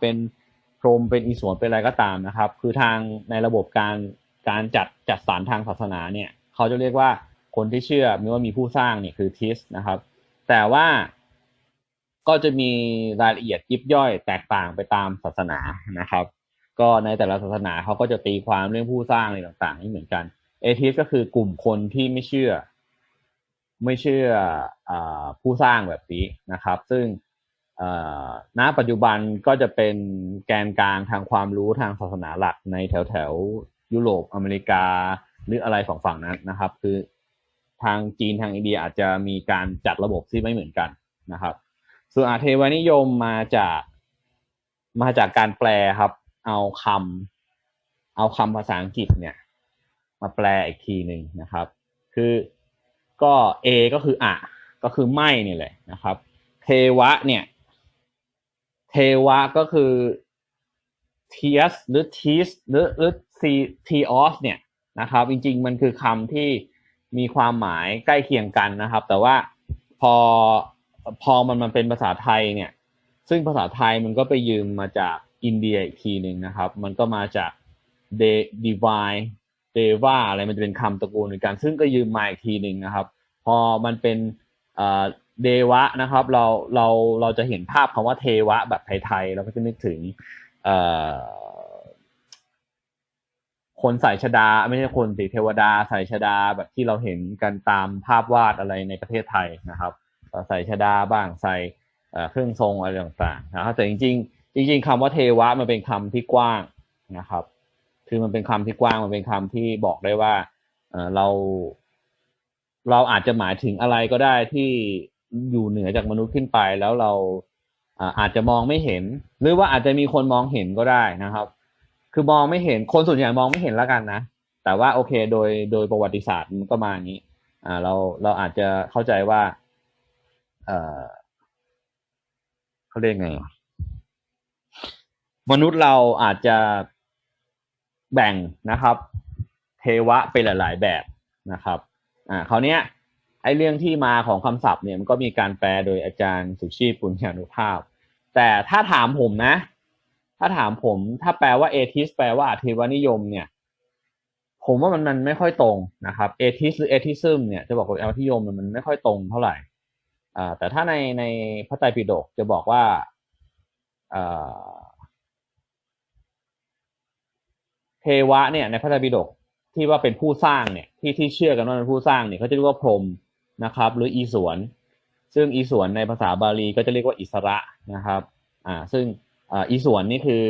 เป็นพรมเป็นอิศวรเป็นอะไรก็ตามนะครับ คือทางในระบบการการจัดจัดสรรทางศาสนาเนี่ยเขาจะเรียกว่าคนที่เชื่อมีว่ามีผู้สร้างเนี่ยคือทิสนะครับ แต่ว่าก็จะมีรายละเอียดยิบย่อยแตกต่างไปตามศาสนานะครับ ก็ในแต่ละศาสนาเขาก็จะตีความเรื่องผู้สร้างอะไรต่างๆไม่เหมือนกันเอทิสก็คือกลุ่มคนที่ไม่เชื่อ ไม่เชื่ออผู้สร้างแบบนี้นะครับ ซึ่ง ณปัจจุบันก็จะเป็นแกนกลางทางความรู้ทางศาสนาหลักในแถวแถวยุโรปอเมริกา หรืออะไรฝั่งฝั่งนั้นนะครับ คือทางจีนทางอินเดียอาจจะมีการจัดระบบที่ไม่เหมือนกันนะครับ ส่วนอาเทวานิยมมาจากมาจากการแปลครับ เอาคำเอาคำภาษาอังกฤษเนี่ย มาแปลอีกทีหนึ่งนะครับ คือก็ A ก็คืออะก็คือไม่นี่แหละนะครับ เทวะเนี่ย เทวะก็คือเทียสหรือทีสหรือหรือซีทีออสเนี่ยนะครับ จริง ๆ มันคือคำที่มีความหมายใกล้เคียงกันนะครับ แต่ว่าพอพอมันมันเป็นภาษาไทยเนี่ย ซึ่งภาษาไทยมันก็ไปยืมมาจากอินเดียอีกทีหนึ่งนะครับ มันก็มาจากเดดีวายเดวาอะไรมันจะเป็นคำตระกูลเหมือนกัน ซึ่งก็ยืมมาอีกทีหนึ่งนะครับ พอมันเป็น เดวะนะครับ เราเราเราจะเห็นภาพคำว่าเทวะแบบไทยๆเราก็จะนึกถึงคนใส่ชดา ไม่ใช่คนสิเทวดาใส่ชดาแบบที่เราเห็นกันตามภาพวาดอะไรในประเทศไทยนะครับใส่ชดาบ้างใส่เครื่องทรงอะไรต่างๆนะครับแต่จริง ๆ จริง ๆคำว่าเทวะมันเป็นคำที่กว้างนะครับ คือมันเป็นคำที่กว้างมันเป็นคำที่บอกได้ว่าเราเราอาจจะหมายถึงอะไรก็ได้ที่ อยู่เหนือจากมนุษย์ขึ้นไปแล้วเราอาจจะมองไม่เห็น หรือว่าอาจจะมีคนมองเห็นก็ได้นะครับ คือมองไม่เห็นคนส่วนใหญ่มองไม่เห็นแล้วกันนะ แต่ว่าโอเคโดยโดยประวัติศาสตร์มันก็มาอย่างนี้ อ่า เราเราอาจจะเข้าใจว่า เออเขาเรียกไงมนุษย์เราอาจจะแบ่งนะครับ เทวะเป็นหลาย ๆ แบบนะครับ อ่าคราวนี้ย ไอ้เรื่องที่มาของคำศัพท์เนี่ยมันก็มีการแปลโดยอาจารย์สุชีพปุญญานุภาพ แต่ถ้าถามผมนะ ถ้าถามผมถ้าแปลว่าเอทิสแปลว่าอธิวนิยมเนี่ย ผมว่ามันมันไม่ค่อยตรงนะครับเอทิสหรือเอทิซึมเนี่ยจะบอกว่าอธิยมมันไม่ค่อยตรงเท่าไหร่อ่าแต่ถ้าในในพระไตรปิฎกจะบอกว่าอ่าเทวะเนี่ยในพระไตรปิฎกที่ว่าเป็นผู้สร้างเนี่ยที่ที่เชื่อกันว่าเป็นผู้สร้างเนี่ยเขาจะเรียกว่าพรหม นะครับ หรืออีสวน ซึ่งอีสวนในภาษาบาลีก็จะเรียกว่าอิสระนะครับอ่าซึ่งอีสวนนี่คือ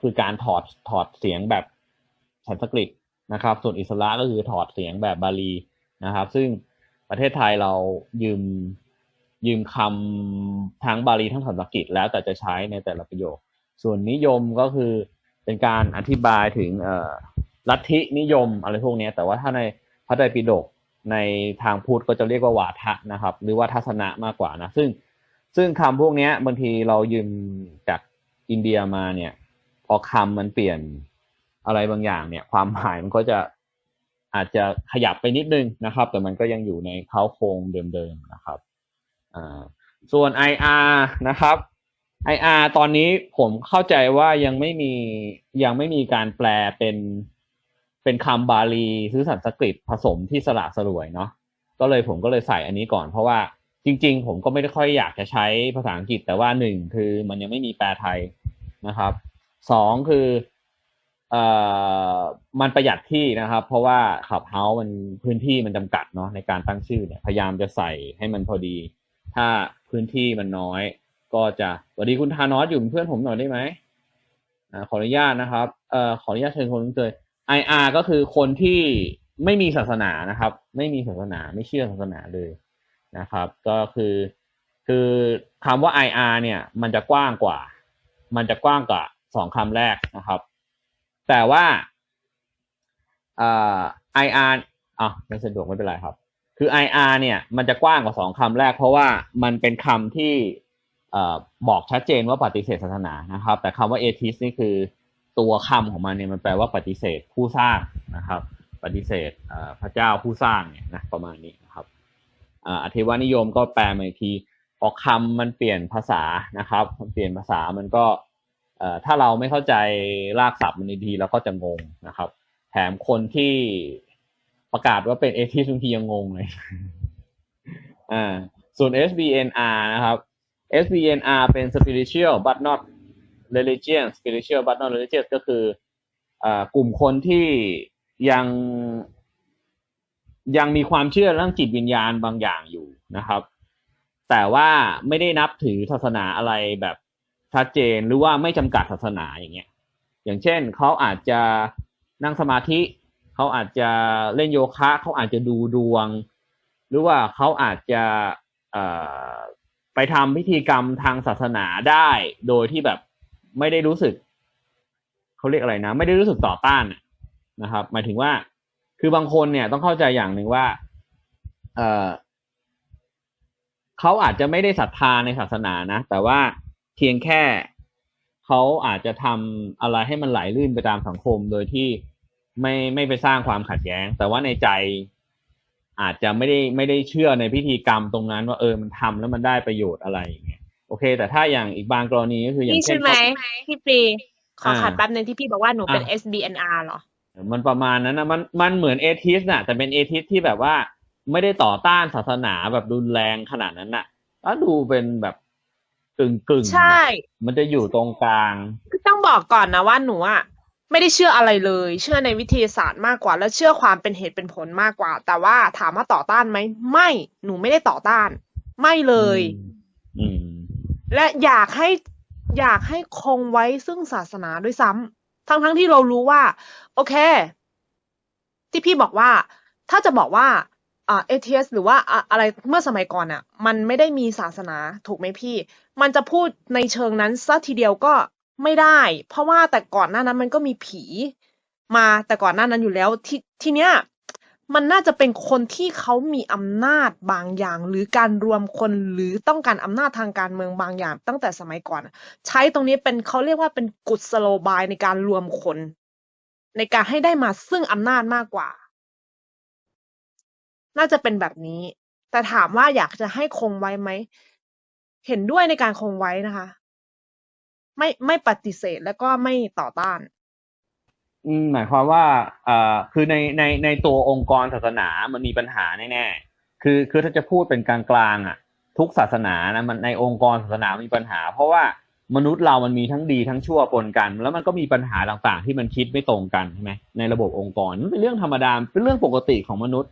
คือการถอดถอดเสียงแบบสันสกฤตนะครับ ส่วนอิสระก็คือถอดเสียงแบบบาลีนะครับ ซึ่งประเทศไทยเรายืมยืมคำทั้งบาลีทั้งสันสกฤตแล้วแต่จะใช้ในแต่ละประโยค ส่วนนิยมก็คือเป็นการอธิบายถึงลัทธินิยมอะไรพวกนี้แต่ว่าถ้าในพระไตรปิฎก ในทางพุทธก็จะเรียกว่าวาทะนะครับ หรือว่าทัศนะมากกว่านะ ซึ่งซึ่งคำพวกนี้บางทีเรายืมจากอินเดียมาเนี่ย พอคำมันเปลี่ยนอะไรบางอย่างเนี่ย ความหมายมันก็จะอาจจะขยับไปนิดนึงนะครับ แต่มันก็ยังอยู่ในเขาโครงเดิมๆนะครับอ่าส่วน IR นะครับ IR ตอนนี้ผมเข้าใจว่ายังไม่มียังไม่มีการแปลเป็น เป็นคำบาลีหรือสันสกฤตผสมที่สละสลวยเนาะก็เลยผมก็เลยใส่อันนี้ก่อนเพราะว่าจริง ๆ ผมก็ไม่ได้ค่อยอยากจะใช้ภาษาอังกฤษ แต่ว่าหนึ่งคือมันยังไม่มีแปลไทยนะครับสองคือเอ่อมันประหยัดที่นะครับ เพราะว่าขับเฮาส์มันพื้นที่มันจำกัดเนาะในการตั้งชื่อเนี่ยพยายามจะใส่ให้มันพอดี ถ้าพื้นที่มันน้อย ก็จะสวัสดีคุณทานอสอยู่เป็นเพื่อนผมหน่อยได้ไหมอขออนุญาตนะครับเอ่อขออนุญาตเชิญคนเจอ IR ก็คือคนที่ไม่มีศาสนานะครับ ไม่มีศาสนาไม่เชื่อศาสนาเลยนะครับ ก็คือคือคำว่า IR เนี่ยมันจะกว้างกว่า มันจะกว้างกว่าสองคำแรกนะครับ แต่ว่าอ่า IR อะไม่สะดวกไม่เป็นไรครับ คือ IR เนี่ยมันจะกว้างกว่าสองคำแรก เพราะว่ามันเป็นคำที่บอกชัดเจนว่าปฏิเสธศาสนานะครับ แต่คำว่าเอทิสนี่คือ ตัวคำของมันเนี่ยมันแปลว่าปฏิเสธผู้สร้างนะครับ ปฏิเสธพระเจ้าผู้สร้างเนี่ยนะประมาณนี้นะครับอธิวานิยมก็แปลมาอีกทีพอคำมันเปลี่ยนภาษานะครับมันเปลี่ยนภาษามันก็ถ้าเราไม่เข้าใจรากศัพท์มันดีเราก็จะงงนะครับ แถมคนที่ประกาศว่าเป็นเอทิสบางทียังงงเลยอ่าส่วน SBNR นะครับ SBNR เป็น spiritual but not religion spiritual but not religious ก็คืออกลุ่มคนที่ยังยังมีความเชื่อเรื่องจิตวิญญาณบางอย่างอยู่นะครับ แต่ว่าไม่ได้นับถือศาสนาอะไรแบบชัดเจนหรือว่าไม่จำกัดศาสนาอย่างเงี้ย อย่างเช่นเขาอาจจะนั่งสมาธิเขาอาจจะเล่นโยคะเขาอาจจะดูดวง หรือว่าเขาอาจจะไปทำพิธีกรรมทางศาสนาได้ โดยที่แบบ ไม่ได้รู้สึกเขาเรียกอะไรนะ ไม่ได้รู้สึกต่อต้านนะครับ หมายถึงว่า คือบางคนเนี่ยต้องเข้าใจอย่างหนึ่งว่า เออเขาอาจจะไม่ได้ศรัทธาในศาสนานะ แต่ว่าเพียงแค่เขาอาจจะทำอะไรให้มันไหลลื่นไปตามสังคม โดยที่ไม่ไม่ไปสร้างความขัดแย้ง แต่ว่าในใจอาจจะไม่ได้ไม่ได้เชื่อในพิธีกรรมตรงนั้น ว่าเออมันทำแล้วมันได้ประโยชน์อะไรอย่างเงี้ย โอเค แต่ถ้าอย่างอีกบางกรณีก็คืออย่างนี่เช่ใช่นไหมเขาพี่ปรีขออ่าขัดแป๊บนึงที่พี่บอกว่าหนูเป็นอะ SBNR เหรอ มันประมาณนั้นนะมันมันเหมือนเอทิสน่ะ แต่เป็นเอทิสที่แบบว่าไม่ได้ต่อต้านศาสนาแบบรุนแรงขนาดนั้นน่ะแล้วดูเป็นแบบกึ่งกึ่งๆใช่ มันจะอยู่ตรงกลางคือต้องบอกก่อนนะว่าหนูอะไม่ได้เชื่ออะไรเลย เชื่อในวิทยาศาสตร์มากกว่า และเชื่อความเป็นเหตุเป็นผลมากกว่า แต่ว่าถามว่าต่อต้านไหมไม่ หนูไม่ได้ต่อต้าน ไม่เลยอืม และอยากให้อยากให้คงไว้ซึ่งศาสนาด้วยซ้ำทั้งทั้งที่เรารู้ว่า โอเค ที่พี่บอกว่า ถ้าจะบอกว่าอ่าเอทีเอสหรือว่าอะไรเมื่อสมัยก่อนอะมันไม่ได้มีศาสนาถูกไหมพี่ มันจะพูดในเชิงนั้นซะทีเดียวก็ไม่ได้ เพราะว่าแต่ก่อนหน้านั้นมันก็มีผีมาแต่ก่อนหน้านั้นอยู่แล้วทีทีเนี้ย มันน่าจะเป็นคนที่เขามีอำนาจบางอย่าง หรือการรวมคนหรือต้องการอำนาจทางการเมืองบางอย่าง ตั้งแต่สมัยก่อน ใช้ตรงนี้เป็นเขาเรียกว่าเป็นกุศโลบายในการรวมคน ในการให้ได้มาซึ่งอำนาจมากกว่า น่าจะเป็นแบบนี้ แต่ถามว่าอยากจะให้คงไว้ไหมเห็นด้วยในการคงไว้นะคะ ไม่ไม่ปฏิเสธแล้วก็ไม่ต่อต้าน หมายความว่าเอ่อคือในในในตัวองค์กรศาสนามันมีปัญหาแน่ๆคือคือถ้าจะพูดเป็นกลางๆอะ ทุกศาสนานะมันในองค์กรศาสนามีปัญหา เพราะว่ามนุษย์เรามันมีทั้งดีทั้งชั่วปนกัน แล้วมันก็มีปัญหาต่างๆ ที่มันคิดไม่ตรงกันใช่ไหมในระบบองค์กรมันเป็นเรื่องธรรมดาเป็นเรื่องปกติของมนุษย์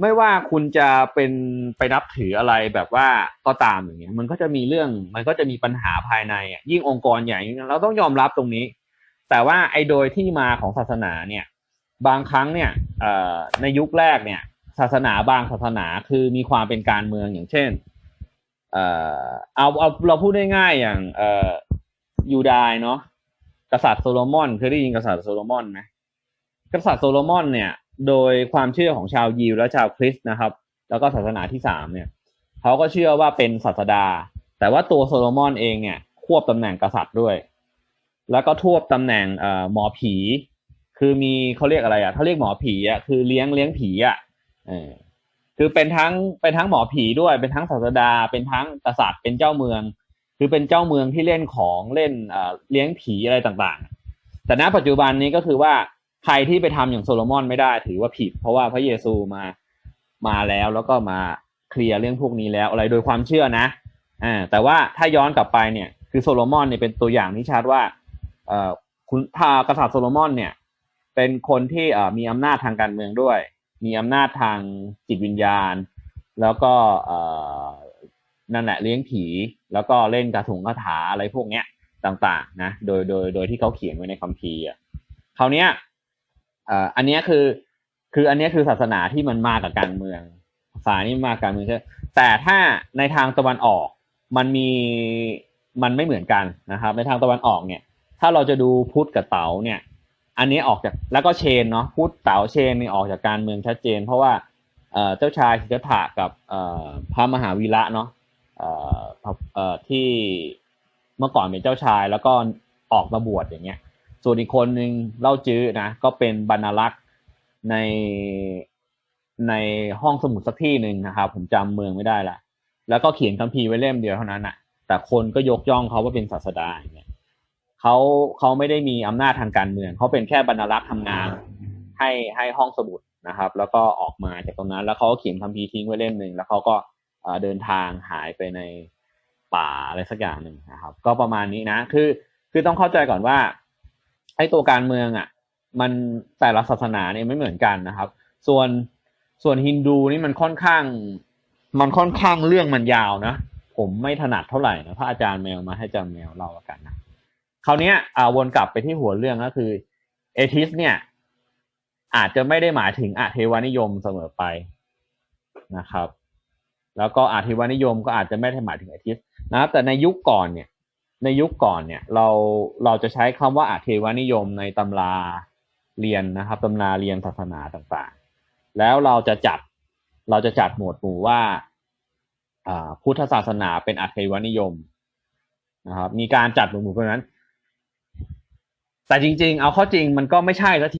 ไม่ว่าคุณจะเป็นไปนับถืออะไรแบบว่าก็ตามอย่างเงี้ย มันก็จะมีเรื่องมันก็จะมีปัญหาภายในอะยิ่งองค์กรใหญ่เราต้องยอมรับตรงนี้ แต่ว่าไอโดยที่มาของศาสนาเนี่ย บางครั้งเนี่ยในยุคแรกเนี่ย ศาสนาบางศาสนาคือมีความเป็นการเมืองอย่างเช่น เออเอาเอาเราพูดได้ง่ายอย่างเออยูดายเนาะกษัตริย์โซโลมอนเคยได้ยินกษัตริย์โซโลมอนไหมกษัตริย์โซโลมอนเนี่ย โดยความเชื่อของชาวยิวและชาวคริสต์นะครับ แล้วก็ศาสนาที่สามเนี่ยเขาก็เชื่อว่าเป็นศาสดา แต่ว่าตัวโซโลมอนเองเนี่ยควบตำแหน่งกษัตริย์ด้วย แล้วก็ทวบตำแหน่งเอ่อหมอผี คือมีเขาเรียกอะไรอะเขาเรียกหมอผีอะคือเลี้ยงเลี้ยงผีอะเออคือเป็นทั้งเป็นทั้งหมอผีด้วย เป็นทั้งศาสดา เป็นทั้งกษัตริย์เป็นเจ้าเมือง คือเป็นเจ้าเมืองที่เล่นของเล่นเอ่อเลี้ยงผีอะไรต่างๆ แต่ณปัจจุบันนี้ก็คือว่าใครที่ไปทำอย่างโซโลมอนไม่ได้ถือว่าผิด เพราะว่าพระเยซูมามาแล้วแล้วก็มา clear เรื่องพวกนี้แล้วอะไรโดยความเชื่อนะอ่าแต่ว่าถ้าย้อนกลับไปเนี่ยคือโซโลมอนเนี่ยเป็นตัวอย่างที่ชัดว่า คุณทากษัตริย์โซโลมอนเนี่ย เป็นคนที่มีอำนาจทางการเมืองด้วย มีอำนาจทางจิตวิญญาณ แล้วก็นั่นแหละเลี้ยงผี แล้วก็เล่นกระถุงคาถาอะไรพวกเนี้ยต่างๆนะโดยโดยโดยที่เขาเขียนไว้ในคัมภีร์อะคราวเนี้ยอันนี้คือคืออันนี้คือศาสนาที่มันมากับการเมืองศาสนานี่มากับการเมืองใช่แต่ถ้าในทางตะวันออกมันมีมันไม่เหมือนกันนะครับในทางตะวันออกเนี่ย ถ้าเราจะดูพุทธกับเต๋าเนี่ย อันนี้ออกจากแล้วก็เชนเนาะพุทธเต๋าเชนนี่ออกจากการเมืองชัดเจน เพราะว่าเจ้าชายสิทธัตถะกับพระมหาวีระเนาะที่เมื่อก่อนเป็นเจ้าชายแล้วก็ออกมาบวชอย่างเงี้ย ส่วนอีกคนหนึ่งเล่าจื้อนะก็เป็นบรรลักษ์ในในห้องสมุดสักที่หนึ่งนะครับผมจำเมืองไม่ได้ละแล้วก็เขียนคัมภีร์ไว้เล่มเดียวเท่านั้นอะแต่คนก็ยกย่องเขาว่าเป็นศาสดาอย่างเงี้ย เขาเขาไม่ได้มีอำนาจทางการเมืองเขาเป็นแค่บรรลักษ์ทำงาน ให้ให้ห้องสมุดนะครับ แล้วก็ออกมาจากตรงนั้น แล้วเขาก็เขียนคัมภีร์ทิ้งไว้เล่มหนึ่งแล้วเขาก็เอ่อเดินทางหายไปในป่าอะไรสักอย่างหนึ่งนะครับ ก็ประมาณนี้นะคือคือต้องเข้าใจก่อนว่าไอ้ตัวการเมืองอะ มันแต่ละศาสนาเนี่ยไม่เหมือนกันนะครับ ส่วนส่วนฮินดูนี่มันค่อนข้าง มันค่อนข้างเรื่องมันยาวนะผมไม่ถนัดเท่าไหร่นะถ้าอาจารย์แมวมาให้อาจารย์แมวเล่าละกันนะ คราวนี้อ่าวนกลับไปที่หัวเรื่องก็คือเอทิสเนี่ย อาจจะไม่ได้หมายถึงอาเทวานิยมเสมอไปนะครับ แล้วก็อาเทวานิยมก็อาจจะไม่ได้หมายถึงเอทิสนะครับแต่ในยุคก่อนเนี่ย ในยุคก่อนเนี่ย เราเราจะใช้คำว่าอาเทวานิยมในตำราเรียนนะครับตำราเรียนศาสนาต่างๆ แล้วเราจะจัดเราจะจัดหมวดหมู่ว่าอ่าพุทธศาสนาเป็นอาเทวานิยมนะครับ มีการจัดหมวดหมู่เพราะนั้น แต่จริง ๆ เอาเข้อจริงมันก็ไม่ใช่แล้วที